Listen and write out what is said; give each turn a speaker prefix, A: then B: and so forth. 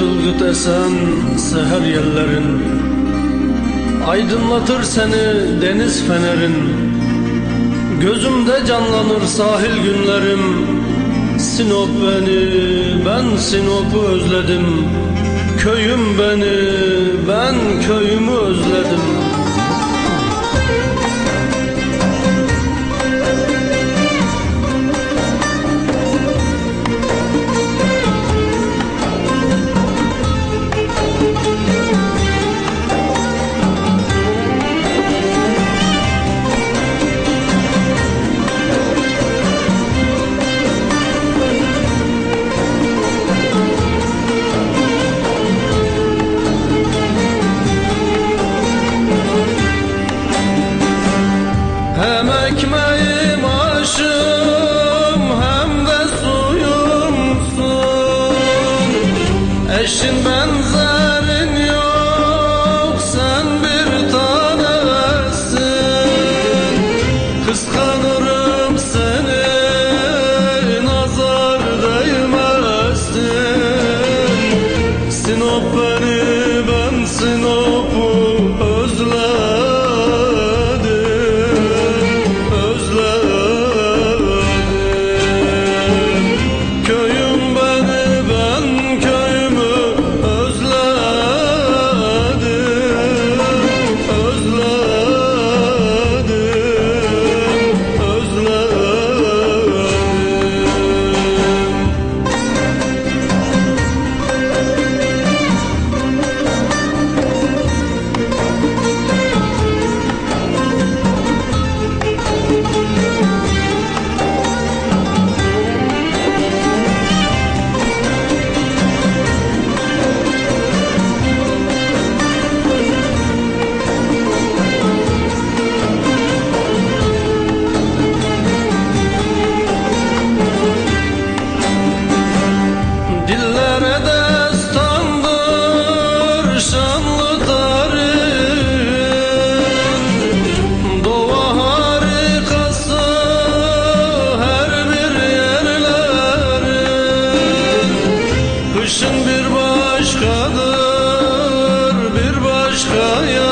A: Yıldız esen seher yerlerin. Aydınlatır seni deniz fenerin. Gözümde canlanır sahil günlerim. Sinop beni, ben Sinop'u özledim. Köyüm beni, ben köyümü özledim. Kaya